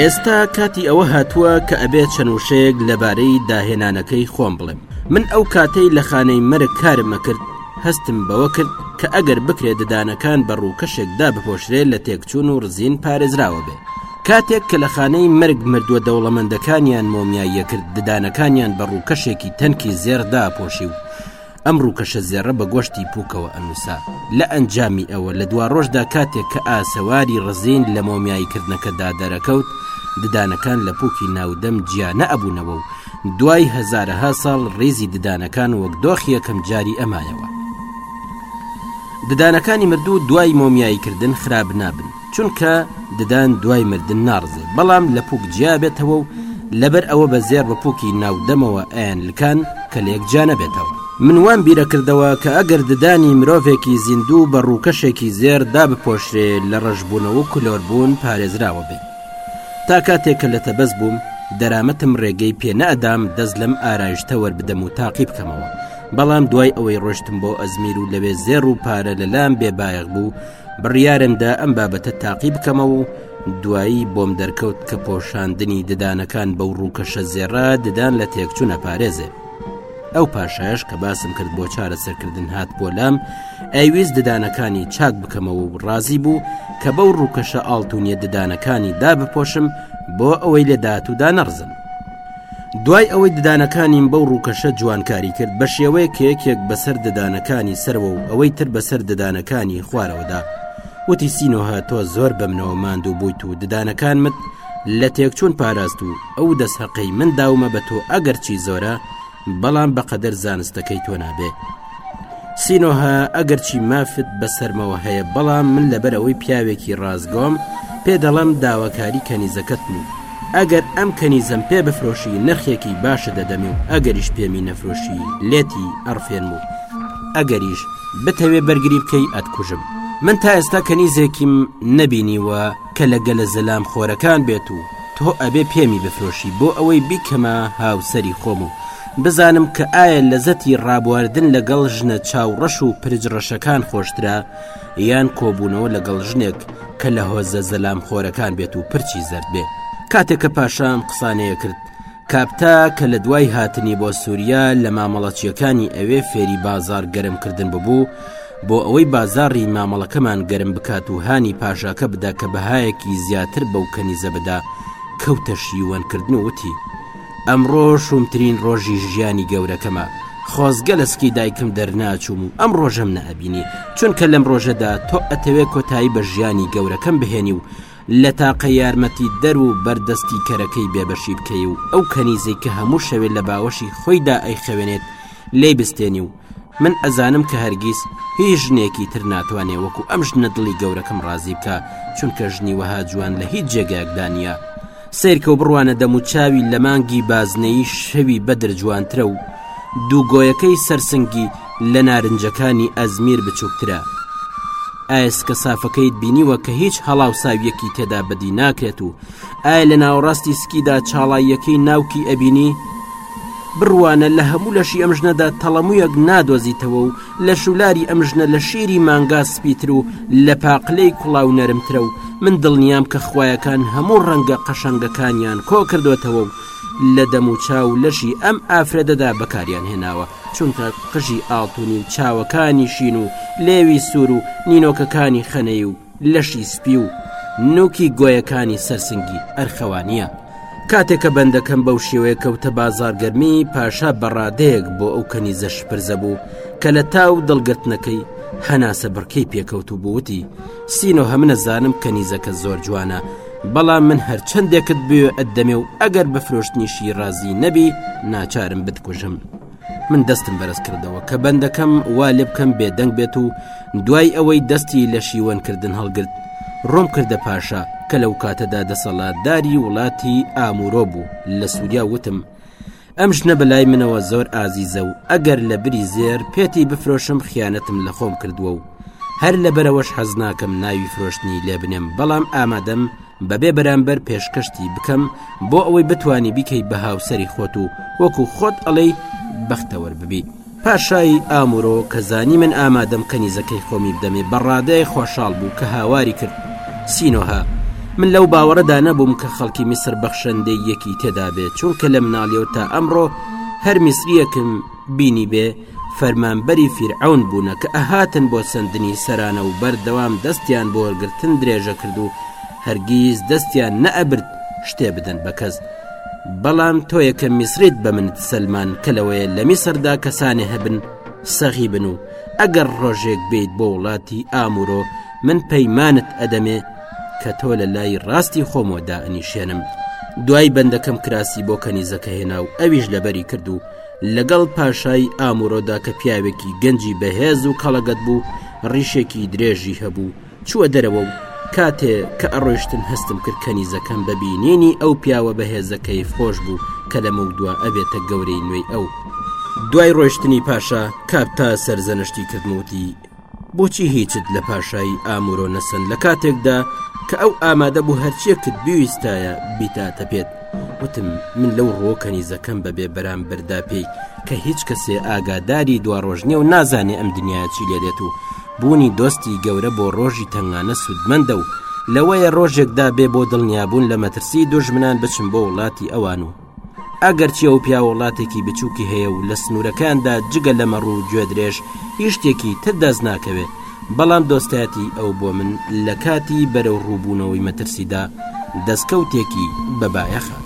ئێستا کاتی ئەوە هاتووە کە ئەبێ چەند وشەیەک لەبارەی داهێنانەکەی خۆم بڵێم من ئەو کاتەی لە خانەی مەرگ کارمەکرد هەستم بەوە کرد کە ئەگەر بکرێ ددانەکان بە ڕووکەشێک دابپۆشرێ لە تێکچوون و ڕزین پارێزراوە بێ کاتێک کە لە خانەی مەرگ مردووە دەوڵەمەندەکانیان مۆمیاییە کرد ددانەکانیان بە ڕووکەشێکی تەنکی زێڕ داپۆشی و ئەم ڕووکەشە زێڕە بە گۆشتی پووکەوە ئەنووسا لە ئەنجامی ئەوە لە دوا ڕۆژدا کاتێک کە ئاسەواری ڕزین لە مۆمیاییکردنەکەدا دەرەکەوت ددانەکان لە پووکی ناودەم جیا نەئەبوونەوە و دوای هەزارەها ساڵ ڕیزی ددانەکان وەک دۆخ یەکەم جاری ئەمایەوە ددانەکانی مردوو دوای مۆمیاییکردن خراپ نابن چونکە ددان دوای مردن ناڕزێ بەڵام لە پوک جیا بێتەوە و لەبەر ئەوە بە زێر بەپوکی ناودەمەوە ئەیان لکان کە لە یەک جا نەبێتەوە من وام بیرە کردەوە کە ئەگەر ددانی مرۆڤێکی زیندوو بە ڕووکەشێکی زێر دا بپۆشرێ لە ڕەشبوونەوە کلۆربوون پارێزراوە بێت تا کاتێک کە لە تەبەس بووم دەرامەتم ڕێگەی پێ نەدام دەست لەم ئارایشتە وەربدەم و تاقی بکەمەوە بەڵام دوای ئەوەی ڕۆشتم بۆ ئەزمیر و لەوێ زێڕ و پارە لەلام بێبایەق بوو بڕیارمدا ئەم بابەتە تاقی بکەمەوە و دوایی بۆم دەرکەوت کە پۆشاندنی ددانەکان بەو ڕووکەشە زێڕا ددان لە تێکچوونە پارێزێ ئەو پاشایش کە باسم کرد بۆ چارە سەرکردن هات بۆ لام ئەیویست ددانەکانی چاک بکەمەوە و ڕازی بوو کە بەو ڕووکەشە ئاڵتونیە ددانەکانی دا بپۆشم بۆ ئەوەی لە داهاتوودا نەڕزم دوای ئەوەی ددانەکانیم بەو ڕووکەشە جوانکاری کرد بە شێوەیە کێکێک بەسەر ددانەکانی سەرەوە و ئەوەی تر بەسەر ددانەکانی خوارەوەدا وتی سینۆها تۆ زۆر بەمنەوە ماندوو بوویت و ددانەکانمت لە تێکچوون پاراست و ئەو دەسهەقەی من داومە بە تۆ ئەگەرچی زۆرە بەڵام بەقەدەر زانستەکەی تۆ نابێ سینۆها ئەگەرچی مافت بەسەرمەوە هەیە بەڵام من لەبەرەوەی پیاوێکی ڕازگۆم پێ دەڵم داواکاری کەنیزەکەت بوو ئەگەر ئەم کەنیزەم پێ بفرۆشی نرخێکی باشە دەدەمێ و ئەگەریش پێمی نەفرۆشی لێتی ئەڕفێن و ئەگەریش بتەوێ بەرگری بکەی ئەتکوژم من تا ئێستا کەنیزێکیم نەبینیوە کە لە گەلە زەلام خۆرەکان بێت و تۆ ئەبێ پێمی بفرۆشی بۆ ئەوەی بیکەمە هاوسەری خۆم و بزانم کە ئایا لەزەتی ڕابواردن لەگەڵ ژنە چاو ڕەش و پرج ڕەشەکان خۆشترە یان کۆبوونەوە لەگەڵ ژنێک کە لە هۆزە زەلام خۆرەکان بێت و پرچی زەرد بێ کاتێک کە پاشام قسانەیە کرد کاپتا کە لە دوای هاتنی بۆ سووریا لە مامەڵەچیەکانی ئەوێ فێری بازار گەرمکردن ببوو بۆ ئەوەی بازاری مامەڵەکەمان گەرم بکات و هانی پاشاکە بدا کە بەهایەکی زیاتر بەو کەنیزە بدا کەوتە شیوەنکردن و وتی ئەمڕۆ شومترین ڕۆژی ژیانی گەورەکەمە خۆزگە لەسکی دایکم دەرناچوم و ئەم ڕۆژەم نەبینی چونکە لەم ڕۆژەدا تۆ ئەتەوێ کۆتایی بە ژیانی گەورەکەم بهێنی و لە تاقە یارمەتیدەر و بەردەستیکەرەکەی بێبەشی بکەی و ئەو کەنیزەی کە هەموو شەوێ لە باوەشی خۆیدا ئەیخەوێنێت لی بستێنی و من ئەزانم کە هەرگیز هیچ ژنێکی تر ناتوانێ وەکو ئەم ژنە دڵی گەورەکەم ڕازی بکە چونکە ژنی وەها جوان لە هیچ جێگایەکدا نییە سیرکە و بڕوانە دەم و چاوی لە مانگی بازنەی شەوی بەدر جوانترە و دووگۆیەکەی سەرسنگی لە نارنجەکانی ئەزمیر بچووکترە ئایسکە سافەکەیت بینیوە کە هیچ هەڵاوساویەکی تێدا بەدی ناکرێت و ئایا لە ناوەڕاستی سکیدا چاڵاییەکەی ناوکی ئەبینی بڕوانە لە هەموو لەشی ئەم ژنەدا تەڵەمویەک نادۆزیتەوە و لە شولاری ئەم ژنە لە شیری مانگا سپیتر و لە پاقلەی کوڵاو نەرمترە و من دڵنیام کە خویەکان هەموو ڕەنگە قەشەنگەکانیان کۆ کردوێتەوە و لە دەموچاو لەشی ئەم ئافرەدەدا بەکاریان هێناوە چونکە قژی ئاڵتونی و چاوەکانی شین و لێوی سوور و نینۆکەکانی خەنەی و لەشی سپی و نوکی گۆیەکانی سەرسنگی ئەرخەوانیە کاتێکە بەندەکەم بەو شێوەیە کەوتە بازارگەرمی پاشا بەڕادەیەک بۆ ئەو کەنیزە شپرزە بوو کە لە تاو دڵگرتنەکەی هەناسە بڕکەی پێکەوت و بووتی سینۆ هەمنەزانم کەنیزەکە زۆر جوانە بەڵام من هەرچەندێکت بێ ئەدەمێ و ئەگەر بەفرۆشتنیشی ڕازی نەبی ناچارم بتکوژم من دەستم بەرز کردەوە کە بەندەکەم وا لێ بکەم بێدەنگ بێت و دوای ئەوەی دەستی لە شیوەنکردن هەڵگرت ڕۆم کردە پاشا کە لەو کاتەدا دەسەڵاتداری وڵاتی ئامورۆ بوو لە سووریا وتم ئەم ژنە بە لای منەوە زۆر ئازیزە و ئەگەر لە بری زێر پێتی بفرۆشم خیانەتم لە خۆم کردووە و هەر لە بەرەوەش حەز ناکەم ناوی فرۆشتنی لێ بنێم بەڵام ئامادەم بەبێ بەرامبەر پێشکەشتی بکەم بۆ ئەوەی بتانی بیکەی بە هاوسری خۆت و وەکو خۆت ئەڵێی بەختەوەر ببی. پاشای ئامورۆ کە زانی من ئامادەم کەنیزەکەی خۆمی بدەمێ بە ڕادەیەک خۆشحاڵ بوو کە هاواری کرد سینۆهە من لەو باوەڕەدا نەبووم کە خەڵکی میسر بەخشەندەی یەکی تێدا بێت چونکە لە مناڵیەوە تا ئەمڕۆ هەر میسریەکم بینی بێ فەرمانبەری فیرعون بوونە کە ئەهاتن بۆ سندنی سەرانە و بەردەوام دەستیان بۆرگتن درێژە کرد و هەرگیز دەستیان نەئەبرد شتێ بدەن بە کەس بەڵام تۆ یەکەم میسریت بە منت سلمان کە لەوەیە لە میسردا کەسانێ هەبن سەغی بن و ئەگەر ڕۆژێک بیت بۆ وڵاتی ئامورۆ من پەیمانت ئەدەمێ کە تۆ لە لای ڕاستی خۆمۆدا ئەنیشێنم دوای بەندەکەم کراسی بۆ کەنیزەکە هێنا و ئەویش لەبەری کرد و لەگەڵ پاشای ئامورۆدا کە پیاوێکی گەنجی بەهێز و کەڵەگەت بوو ڕیشێکی درێژی هەبوو چووە دەرەوە و کاتێ کە ئەڕۆشتن هەستم کرد کەنیزەکەم بە بینینی ئەو پیاوە بەهێزە کەیف خۆش بوو کە لەمەو دوا ئەبێتە گەورەی نوێی ئەو دوای ڕۆشتنی پاشا کاپ تا سەرزەنشتی کردنوتی بۆچی هیچت لە پاشایی ئامورۆ نەسەن لە کاتێکدا کە ئەو ئامادە بوو هەرچێکت بویستایە بیتاتە پێت وتم من لەو ڕۆکەنیزەکەم بەبێ بەرام بەردا پێی کە هیچ کەسێ ئاگاداری دواڕۆژنیە و نازانێ ئەم دنیا چی لێ دێت و بوونی دۆستی گەورە بۆ ڕۆژی تەنگانە سوودمەندە و لەوەیە ڕۆژێکدا بێ بۆ دڵنیابوون لە مەترسی دوژمنان بچم بۆ وڵاتی ئەوان و ئەگەرچی ئەو پیا وڵاتێکی بچووکی هەیە و لە سنوورەکاندا جگە لە مەڕ و گوێدرێژ هیشتێکی تر دەست ناکەوێت بەڵام دۆستایەتی ئەو بۆ من لە کاتی بەرەو ڕووبوونەوەی مەترسیدا دەستکەوتێکی بەبایەخە.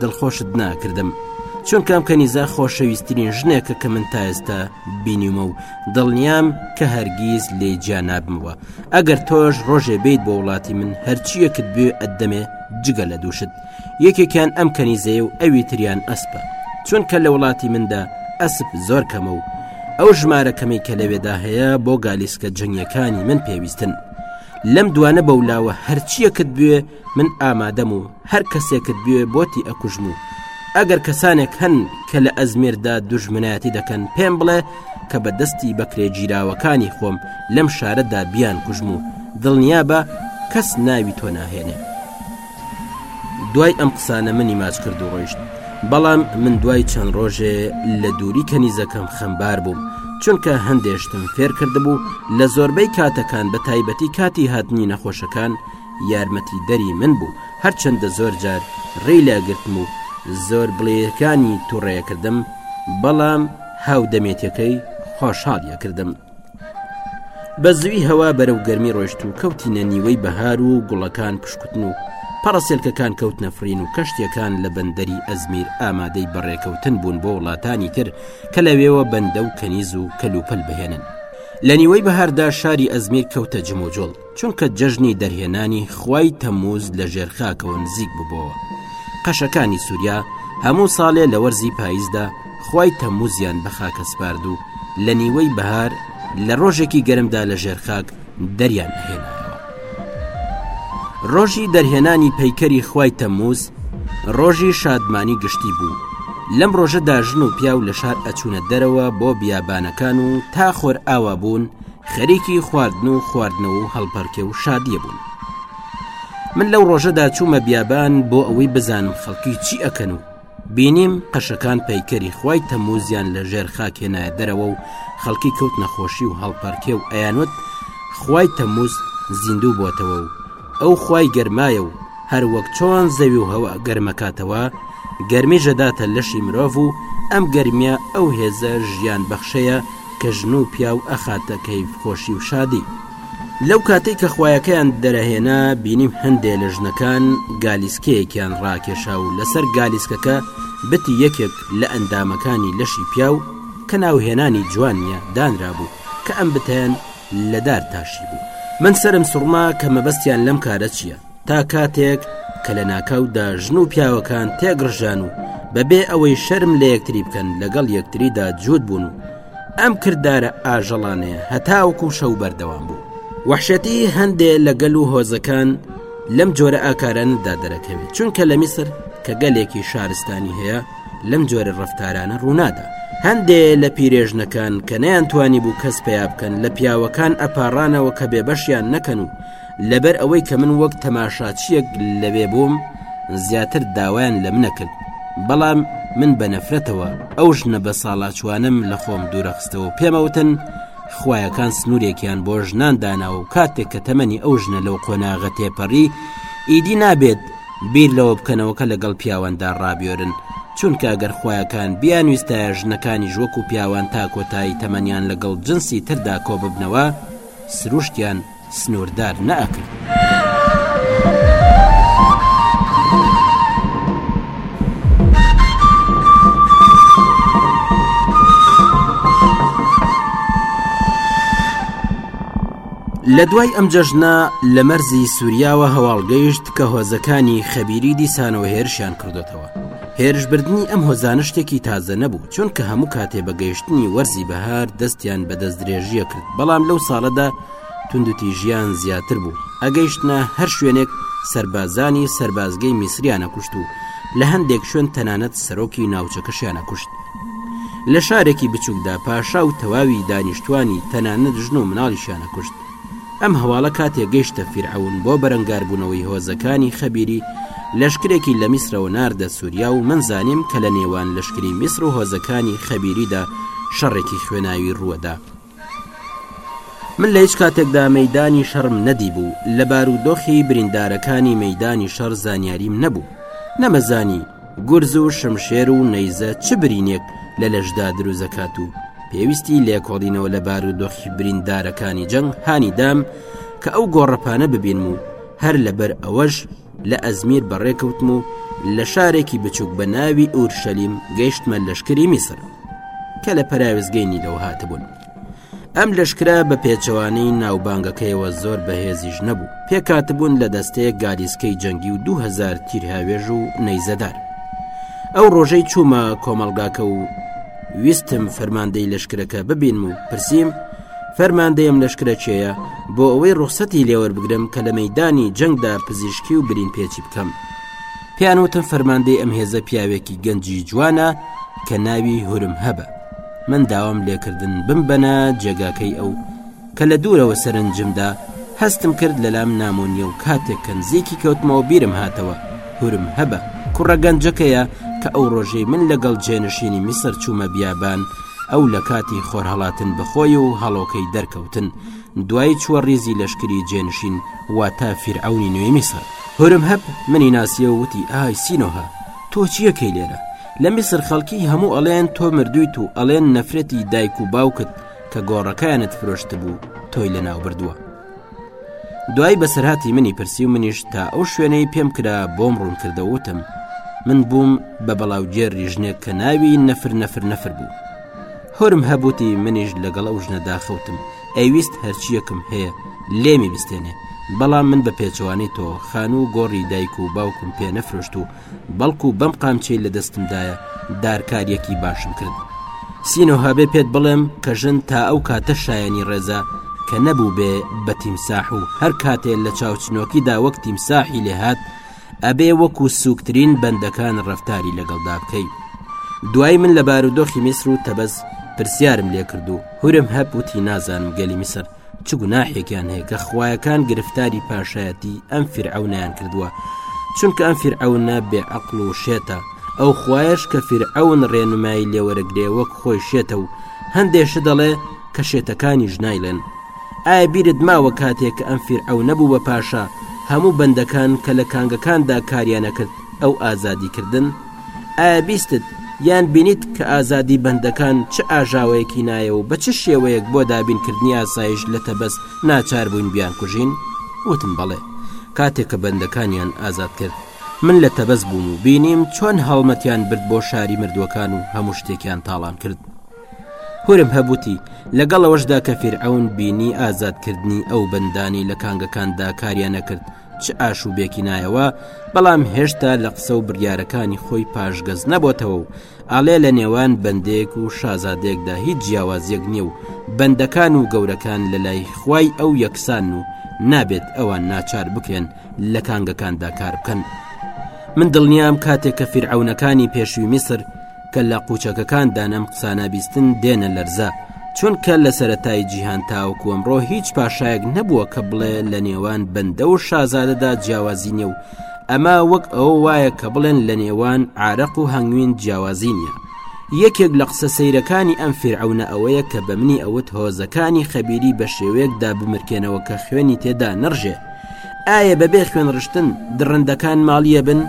دڵخۆشت ناکردم چونکە ئەم کەنیزە خۆشەویستترین ژنێکە کە من تا ئێستا بینیمە و دڵنیام کە هەرگیز لێ جیا نابمەوە ئەگەر تۆش ڕۆژێ بیت بۆ وڵاتی من هەرچیەکت بێ ئەدەمێ جگە لە دووشت یەکێکیان ئەم کەنیزەیە و ئەوی تریان ئەسپە چونکە لە وڵاتی مندا ئەسپ زۆر کەمە و ئەو ژمارەکەمی کە لەوێدا هەیە بۆ گالیسکە جەنگەکانی من پێویستن لەم دوانە بەولاوە هەرچیەکت بێ من ئامادەم و هەر کەسێکت بوێ بۆتی ئەکوژم و ئەگەر کەسانێک هەن کە لە ئەزمێردا دوژمنایەتی دەکەن پێم بڵێ کە بە دەستی بەکرێ گیراوەکانی خۆم لەم شارەدا بیان کوژم و دڵنیا بە کەس ناوی تۆ ناهێنێ دوای ئەم قسانە منی ماچ کرد و ڕۆیشت بەڵام من دوای چەند ڕۆژێ لە دووری کەنیزەکەم خەمبار بووم چونکە هەندێشتم فێر کردبوو لە زۆربەی کاتەکان بە تایبەتی کاتی هاتنی نەخۆشەکان یارمەتیدەری من بوو هەرچەندە زۆر جار ڕێی لە گرتم و زۆر بڵێەکانی توڕێکردم بەڵام هاودەمێتەکەی خۆشحاڵ یەکردم بە زوی هەوا بەرەو گەرمی ڕۆشت و کەوتینە نیوەی بەهار و گوڵەکان پشکوتن و پەڕەسێلکەکان کەوت نەفرین و کەشتەکان لە بەندەری ئەزمیر ئامادەی بەڕێکەوتن بوون بۆ وڵاتانی تر کە لەوێوە بەندە و کەنیز و کەلوپەل بهێنن لە نیوەی بەهاردا شاری ئەزمیر کەوتە جمۆجۆڵ چونکە جەژنی دەرهێنانی خوای تەمووز لە ژێر خاکەوە نزیک ببۆوە قەشەکانی سووریا هەموو ساڵێ لە وەرزی پاییزدا خوای تەمووزیان بە خاکە سپارد و لە نیوەی بەهار لە ڕۆژێکی گەرمدا لە ژێر خاک دەریان هێنا ڕۆژی دەرهێنانی پەیکەری خوای تەمووز ڕۆژی شادمانی گشتی بوو لەم ڕۆژەدا ژن و پیاو لە شار ئەچوونە دەرەوە بۆ بیابانەکان و تا خۆر ئاوا بوون خەریکی خواردن و خواردنەوە و هەڵپەڕکێ و شادیە بوون من لەو ڕۆژەدا چوومە بیابان بۆ ئەوەی بزانم خەڵکی چی ئەکەن و بینیم قەشەکان پەیکەری خی تەموزیان لە ژێر خاکێنایە دەرەوە و خەڵکی کەوت نەخۆشی و هەڵپەرکێ و ئەیانوت خی تەموز زیندوو بۆتەوە و ئەو خی گەرمایە و هەر وەک چۆن زەوی و هەوە گەرمەکاتەوە گەرمی ژەداتە لەشی مرۆڤ و ئەم گەرمیە ئەو هێزە ژیان بەخشەیە کە ژن و پیاو ئەخاتە کەیف خۆشی و شادی لەو کاتەی کە خویەکەیان دەرەهێنا بینیم هەندێ لە ژنەکان گالیسکەیەکیان ڕاکێشا و لەسەر گالیسکەکە بتی یەکێک لە ئەندامەکانی لەشی پیاو کە ناوهێنانی جوانیە دانرا بوو کە ئەم بتەیان لەدار تاشی بوو من سرم سوڕما کە مەبەستیان لەم کارە چیە تا کاتێک کە لە ناکاودا ژن و پیاوەکان تێگڕژان و بەبێ ئەوەی شەرم لە یەکتری بکەن لەگەڵ یەکتریدا جووت بوون و ئەم کردارە ئاژەڵانێ هەتاوەکو شەو بەردەوام بوو وحشەتی هەندێ لە گەل و هۆزەکان لەم جۆرە ئاکاراندا دەرەکەوێت چونکە لە میسر کە گەلێکی شارستانی هەیە لەم جۆرە ڕفتارانە ڕوونادا هەندێ لە پیرێژنەکان کە نەیان توانی بوو کەس پیا بکەن لە پیاوەکان ئەپارانەوە کە بێبەشیان نەکەن و لەبەر ئەوەی کە من وەک تەماشاچیەک لەوێ بووم زیاتر داوایان لە منە کرد بەڵام من بە نەفرەتەوە ئەو ژنە بە ساڵاچوانم لە خۆم دوورەخستەوە پێمەوتن خویەکان سنوورێکیان بۆ ژنان دانا و کاتێک کە تەمەنی ئەو ژنە لەو قۆناغە تێپەڕی ئیدی نابێت بیر لەوە بکەنەوەکە لەگەڵ پیاواندا ڕابێرن چونکە ئەگەر خویەکان بیان ویستە ژنەکانی ژوەکو پیاوان تا کۆتایی تەمەنیان لەگەڵ جنسی تردا کۆببنەوە سروشتیان سنووردار نەئەکرد. لە دوای ئەم جەژنە لە مەرزی سووریاوە هەواڵگەیشت کە هۆزەکانی خەبیری دیسانەوە هێرشیان کردوتەوە هێرشبردننی ئەم هۆزانە شتێکی تازە نەبوو چونکە هەموو کاتێ بەگەیشتنی وەرزی بەهار دەستیان بەدەست درێژیە کرد بەڵام لەو ساڵەدا توندوتیژیان زیاتر بوو ئەگەیشتنە هەر شوێنێک سەربازانی سەربازگەی میسریانە کوشت و لە هەندێک شوێن تەنانەت سەرۆکی ناوچەکەشیانە کوشت لە شارێکی بچووکدا پاشا و تەواوی دانیشتوانی تەنانەت ژن و مناڵیشیانە کوشت ئەم هەواڵە کاتێ گەیشتە فیرعون بۆ بەرەنگاربوونەوەی هۆزەکانی خەبیری لەشکرێکی لە میسرەوە ناردە سووریا و من زانیم کە لە نێوان لەشکری میسر و هۆزەکانی خەبیریدا شەڕێکی خوێناوی ڕووەدا من لە هیچ کاتێکدا مەیدانی شەڕم نەدیبوو، لە بارودۆخی بریندارەکانی مەیدانی شەڕ زانیاریم نەبوو، نەمەزانی گورز و شمشێر و نەیزە چ برینێک لە لەشدا دروست دەکات و پێویستی لێکۆڵینەوە لە بارودۆخی بریندارەکانی جەنگ هانی دام کە ئەو گۆڕەپانە ببینم و هەر لەبەر ئەوەش، لە ئەزمیر بەڕێکەوتم و لە شارێکی بچووک بە ناوی ئورشەلیم گەیشتمە لەشکری میسر کە لە پەراوێزگەی نیلەوە هاتبوون ئەم لەشکرا بە پێچەوانەی ناوبانگەکەیەوە زۆر بەهێزیش نەبوو پێکاتبوون لە دەستەیە گالیسکەی جەنگی و 2000 تیرهاوێژ و نەیزەدار ئەو ڕۆژەی چوومە کۆمەلگاکە و ویستم فەرماندەی لەشکرەکە ببین و پرسییم فەرماندەیم لەشکرە کێیە بۆ ئەوەی ڕوخسەتی لێوەربگرم کە لە مەدانی جەنگدا پزیشکی و برین پێچی بکەم پیانوتم فەرماندەی ئەم هێزە پیاوێکی گەنجی جوانە کە ناوی هورم هەبە من داوام لێکردن بمبەنە جێگاکەی ئەو کە لە دوورەوە سەرنجمدا هەستم کرد لەلام نامۆنیە و کاتێک کەنزیکی کەوتمەوە بیرم هاتەوە هورم هەبە کوڕە گەنجەکەیە کە ئەو ڕۆژەی من لەگەڵ جێنشینی میسر چوومە بیابان ئەو لە کاتی خۆرهڵاتن بەخۆی و هەڵۆکەی دەرکەوتن دوای چوە ریزی لەشکری جێنشین واتە فیرعونی نوێی میسر هورم هەب منی ناسیە وتی ئای سینۆها تۆ چیەکەی لێرە لە میسر خەڵکی هەموو ئەڵێن تۆ مردویت و ئەڵێن نەفرەتی دایک و باوکت کە گۆڕەکانت فرۆشت بوو تۆی لە ناو بردووە دوایی بەسەرهاتی منی پرسی و منیش تا ئەو شوێنەی پێم کرا بۆم ڕوون کردەوتم من بووم بە بەڵاوگێر ریژنێک کە ناوی نەفر نەفر نەفر بوو هۆرم هەبووتی منیش لەگەڵ ئەو ژنە داخەوتم ئەویست هەرچیەکم هەیە لێمی بستێنێ بەڵام من بە پێچوانی تۆ خانوو گۆڕی دایک و باوکم پێ نەفرۆشت و بەڵکو بەم قامچەی لە دەستمدایە دارکاریەکی باشم کرد سینۆ هەبێ پێت بڵێم کە ژن تا ئەو کاتە شایانی ڕێزە کە نەبوو بێ بە تیمساح و هەر کاتێ لە چاوچنۆکیدا وەک تیمساحی لێهات ئەبێ وەکو سوکترین بەندەکان ڕفتاری لەگەڵدا بکەی دوای من لە بارودۆخی میسر و تەبەز پرسیارم لێکردو هورم هەب وتی نازانم گەلی میسر چ گوناحێکیان هەیە کە خویەکان گرفتاری پاشایەتی ئەم فرعونیان کردووە چونکە ئەم فرعونە بێ عقل و شێتە ئەو خوایش کە فرعون ڕێنمایی لێوەرەگرێ وەک خۆی شێتە و هەندێش دەڵێ کە شێتەکانی ژنایلێن ئایا بیرت ماوە کاتێک کە ئەم فیر ئەو نەبوو بە پاشا هەموو بەندەکان کە لە کانگەکاندا کاریانەکرد ئەو ئازادی کردن ئایا بیستت یان بینیت کە ئازادی بەندەکان چ ئاژاوەیەکی نایە و بە چ شێوەیەک بۆ دابینکردنی ئاسایش لە تەبەست ناچار بووین بیان کوژین وتم بەڵێ کاتێک کە بەندەکانیان ئازاد کرد من لە تەبەست بووم و بینیم چۆن هەڵمەتیان برد بۆ شاری مردووەکان و هەموو شتێکیان تاڵان کرد هورم هەبوتی لەگەڵەوەشدا کە فیرعون بینی ئازادکردنی ئەو بەندانی لە کانگەکاندا کاریان نەکرد چ ئاشوبێکی نایەوە بەڵام هێشتا لە قسە و بریارەکانی خۆی پاشگەز نەبتەوە و ئاڵێ لە نێوان بەندێک و شازادێکدا هیچ جیاوازیەک نییە و بەندەکان و گەورەکان لە لای خوای ئەو یەکسان و نابێت ئەوان ناچار بکرێن لە کانگەکاندا کار بکەن من دڵنیام کاتێک کە فیرعونەکانی پێشوی میسر کەللە قوچەکەکان دان ئەم قسانە بیستن دێنە لەرزە چونکە لە سەتای جیهان تاوەکو ئەمڕۆ هیچ پاشایەک نەبووە کە بڵێ لە نێوان بەندە و شازادەدا جیاوازی نیە و ئەمە وەک ئەو وایە کە بڵێن لە نێوان عراق و هەنگوین جیاوازی نیە یەکێک لە قسە سەیرەکانی ئەم فرعونە ئەوەیە کە بە منی ئەوت هۆزەکانی خەبیری بە شێوەیەکدا بمرکێنەوە کە خوێنی تێدا نڕژێ ئایە بە بێ خوێن ڕشتن دڕندەکان ماڵیە بن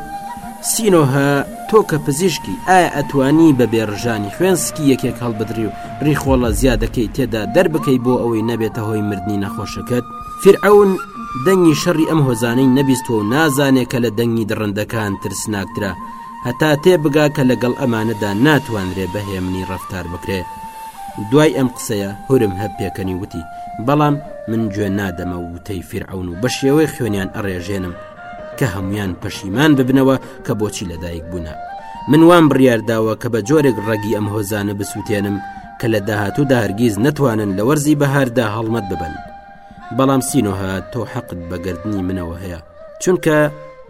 سینۆهە تۆ کە پزیشکی ئایا ئەتوانی بە بێڕژانی خوێنسکی یەکێک هەڵبدری و ڕیخۆڵە زیادەکەی تێدا دەربکەی بۆ ئەوەی نەبێتە هۆی مردنی نەخۆشەکەت فرعون دەنگی شەڕی ئەم هۆزانەی نەبیستۆ و نازانێ کە لە دەنگی دڕندەکان ترسناکترا هەتا تێ بگا کە لەگەڵ ئەمانەدا ناتوانرێ بەهێمنی ڕفتار بکرێ دوای ئەم قسەیە هورم هەب پێکەنی وتی بەڵام من گوێ نادەمە وتەی فیرعون و بە شێوەی خوێنیان ئەڕێژێنم کە هەمویان پەشیمان ببنەوە کە بۆچی لەدایک بوونە من وام بڕیارداوە کە بە جۆرێک ڕەگی ئەم هۆزانە بسووتێنم کە لە داهاتوو دارگیز نەتوانن لە وەرزی بەهاردا هەڵمەت ببن بەڵام سینۆها تۆ حەقت بەگردردنی منەوە هەیە چونکە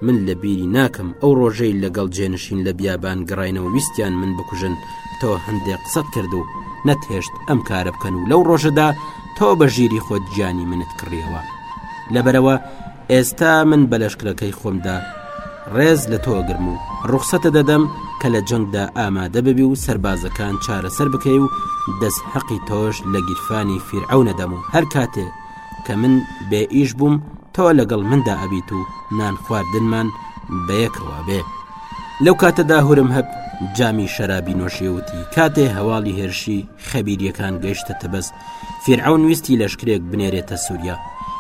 من لە بیری ناکەم ئەو ڕۆژەی لەگەڵ جێنشین لە بیابان گەڕینەوە ویستیان من بکوژن تۆ هەندێک قسەت کرد و نەتهێشت ئەم کارە بکەن و لەو ڕۆژەدا تۆ بە ژیری خۆت گیانی منت کڕیەوە لەبەرەوە ئێستا من بە لەشکرەکەی خۆمدا ڕێز لە تۆ گرم و ڕوخسەتە دەدەم کە لە جەنگدا ئامادە ببی و سربازەکان چارەسەر بکەی و دەست حەقی تۆش لە گیرفانی فیرعونەدەم و هەر کاتێ کە من بێ ئیش بووم تەوە لەگەڵ مندا ئەبیت و نان خواردنمان بە یەکەوە بێ لەو کاتەدا هورم هەب جامی شەرابی نۆشیوتی کاتێ هەواڵی هێرشی خەبیریەکان گەیشتە تەبەز فیرعون ویستی لەشکرێک بنێرێتە سووریا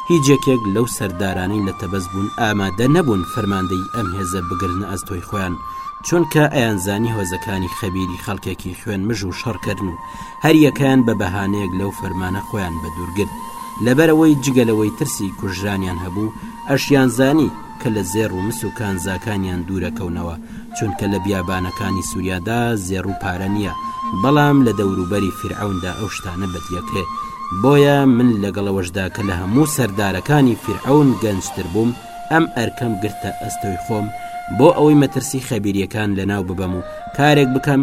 هیچ یەکێک لەو سەردارانەی لە تەبەز بوون ئامادە نەبوون فەرماندەی ئەم هێزە بگرنە ئەستۆی خۆیان چونکە ئەیانزانی هۆزەکانی خەبیری خەڵکێکی خوێن مژ و شەڕکردن و هەریەکەیان بە بەهانەیەک لەو فەرمانە خۆیان بەدوورگرت، لەبەرئەوەی جگە لەوەی ترسی کوژرانیان هەبوو، ئەشیانزانی کە لە زێڕ و مس و کانزاکانیان دوورەکەونەوە، چونکە لە بیابانەکانی سوریادا زێڕ و پارە نییە، بەڵام لە دەوروبەری فیرعەوندا ئەو شتانە بەدیەکرێت، بۆیە من لەگەڵ ئەوەشدا کە لە هەموو سەردارەکانی فیرعەون گەنجتر بووم، ئەم ئەرکەم گرتە ئەستۆی خۆم، بۆ ئەوەی مەترسی خەبیرییەکان لەناو ببەم و کارێک بکەم،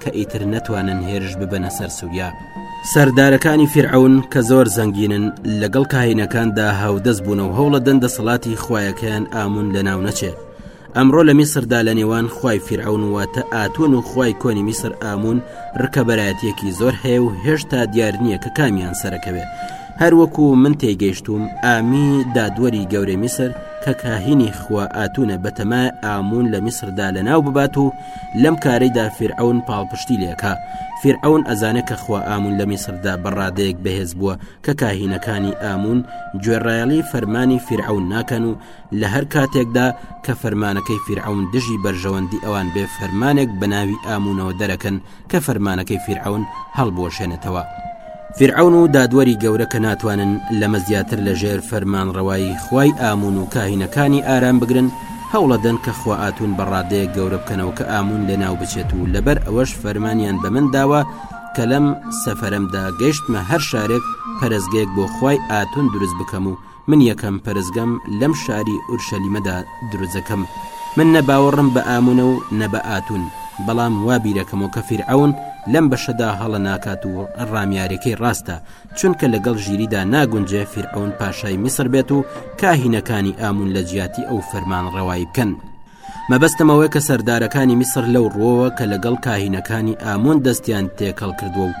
کە ئیتر نەتوانن هێرش ببەنە سەر سووریا سەردارەکانی فرعون کە زۆر زەنگینن لەگەڵ کاهینەکاندا هاودەست بوون و هەوڵە دەن دەسەڵاتی خویەکەیان ئامون لە ناو نەچێت ئەمڕۆ لە میسردا لە نێوان خی فرعون واتە ئاتون و خی کۆنی میسر ئامون ڕکەبەرایەتیەکی زۆر هەیە و هێشتا دیار نییە کە کامیان سەرەکەوێت هەروەکو من تێگەیشتوم ئامی دادوەری گەورەی میسر کە کاهینی خوا ئاتونە بەتەمای ئامون لە میسردا لە ناو ببات و لەم کارەیدا فیرعەون پاڵپشتی لێکا فیرعەون ئەزانێ کە خوا ئامون لە میسردا بە ڕادەیەک بەهێز بووە کە کاهینەکانی ئامون گوێڕایەڵی فەرمانی فیرعەون ناکەن و لە هەر کاتێکدا کە فەرمانەکەی فیرعەون دژی بەرژەوەندی ئەوان بێ فەرمانێک بە ناوی ئامونەوە دەرەکەن کە فەرمانەکەی فیرعەون هەڵبوەشێنێتەوە فیرعەون و دادوەری گەورە کە ناتوانن لەمە زیاتر لە ژێر فەرمان ڕەوایی خوای ئامون و کاهینەکانی ئارام بگرن هەوڵەدەن کە خوااتون بە ڕادەیە گەورە بکەنەوە کە ئامون لە ناو بچێت و لەبەر ئەوەش فەرمانیان بە من داوە کە لەم سەفەرمدا گەشتمە هەر شارێک پەرستگەیەک بۆ خوای ئاتون دروست بکەم و من یەکەم پەرستگەم لەم شاری ئورشەلیمەدا دروستدەکەم، من نە باوەڕم بە ئامونە و نە بە ئاتون، بەڵام وا بیرەکەمەوە کە فیرعەون لەم بەشەدا هەڵە ناکات و ڕامیارێکەی ڕاستە، چونکە لەگەڵ ژیریدا ناگونجێ فیرعەون پاشای میسر بێت و کاهینەکانی ئامون لەجیاتی ئەو فەرمانڕەوایی بکەن. مەبەستم ئەوەیە کە سەردارەکانی میسر لەو ڕووەوە کە لەگەڵ کاهینەکانی ئامۆن دەستیان تێکەڵ کردووە و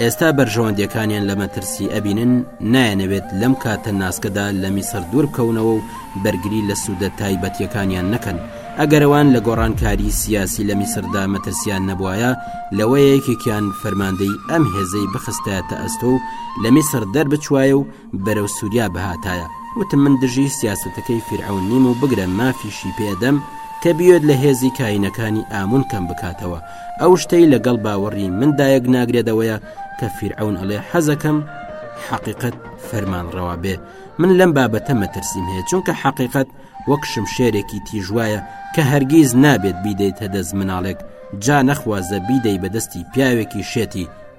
ئێستا بەرژەوەندیەکانیان لە مەترسی ئەبینن نایەنەوێت لەم کاتە ناسکەدا لە میسر دوور بکەونەوە و بەرگری لە سوودە تایبەتیەکانیان نەکەن ئەگەرەوان لە گۆڕانکاری سیاسی لە میسردا مەترسیان نەبوایە لەوەیە یەکێکیان فەرماندەی ئەم هێزەی بخستایەتە ئەستۆ و لە میسر دەربچوایە و بەرەو سوریا بهاتایە وتم من دژی سیاسەتەکەی فیرعەون نیم و بگرە مافیشی پێ ئەدەم کە بیۆێت لە هێزی کاینەکانی ئامون کەم بکاتەوە ئەو شتەی لە گەڵ باوەڕی من دایەک ناگرێت ئەوەیە کە فیرعەون ئەڵێ حەزەکەم حەقیقەت فەرمانڕەوا بێ من لەم بابەتە مەترسیم هەیە چونکە حەقیقەت وەک شمشێرێکی تیژوایە کە هەرگیز نابێت بیدەیتە دەست مناڵێک جا نەخوازە بیدەی بەدەستی پیاوێکی شێتی